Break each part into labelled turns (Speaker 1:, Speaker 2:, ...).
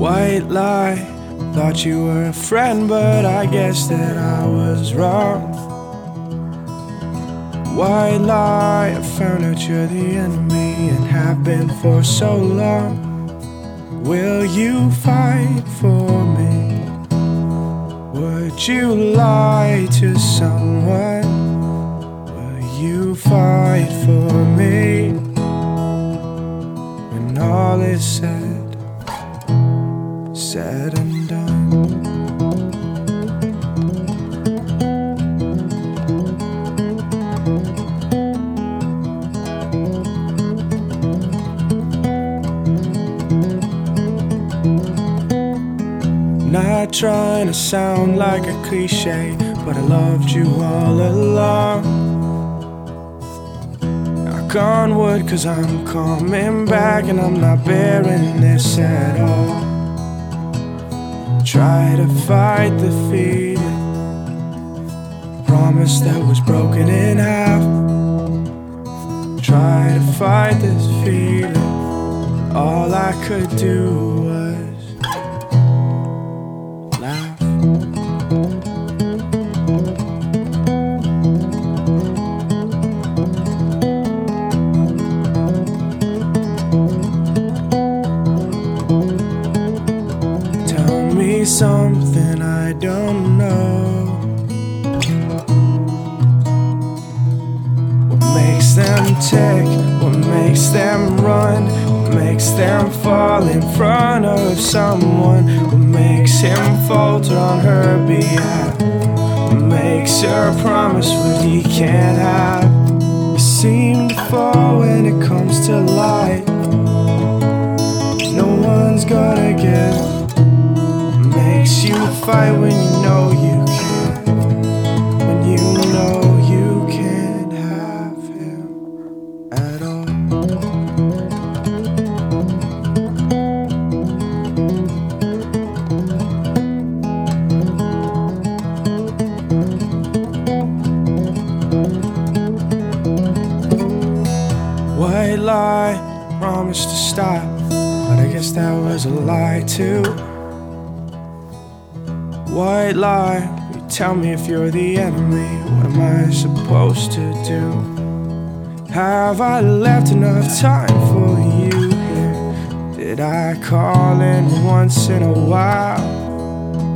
Speaker 1: White lie, thought you were a friend, but I guess that I was wrong. White lie, I found out you're the enemy and have been for so long. Will you fight for me? Would you lie to someone? Will you fight for me? When all is said, said and done. Not trying to sound like a cliche, but I loved you all along. Knock on wood, cause I'm coming back and I'm not bearing this at all. Try to fight the feeling, promise that was broken in half. Try to fight this feeling, all I could do was me something I don't know. What makes them tick? What makes them run? What makes them fall in front of someone? What makes him falter on her behalf? What makes her promise what he can't have? You seem to fall when it comes to light. No one's gonna give. Makes you fight when you know you can't. When you know you can't have him at all. White lie, promised to stop, but I guess that was a lie too. White lie, you tell me if you're the enemy, what am I supposed to do? Have I left enough time for you here? Did I call in once in a while?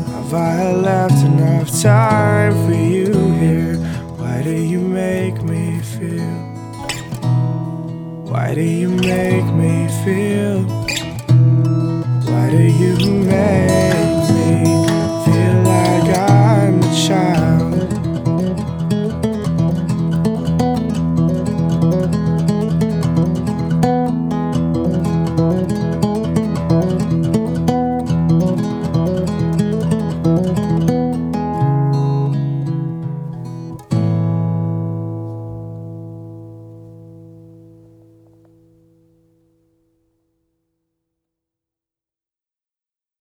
Speaker 1: Have I left enough time for you here? Why do you make me feel? Why do you make me feel? Why do you make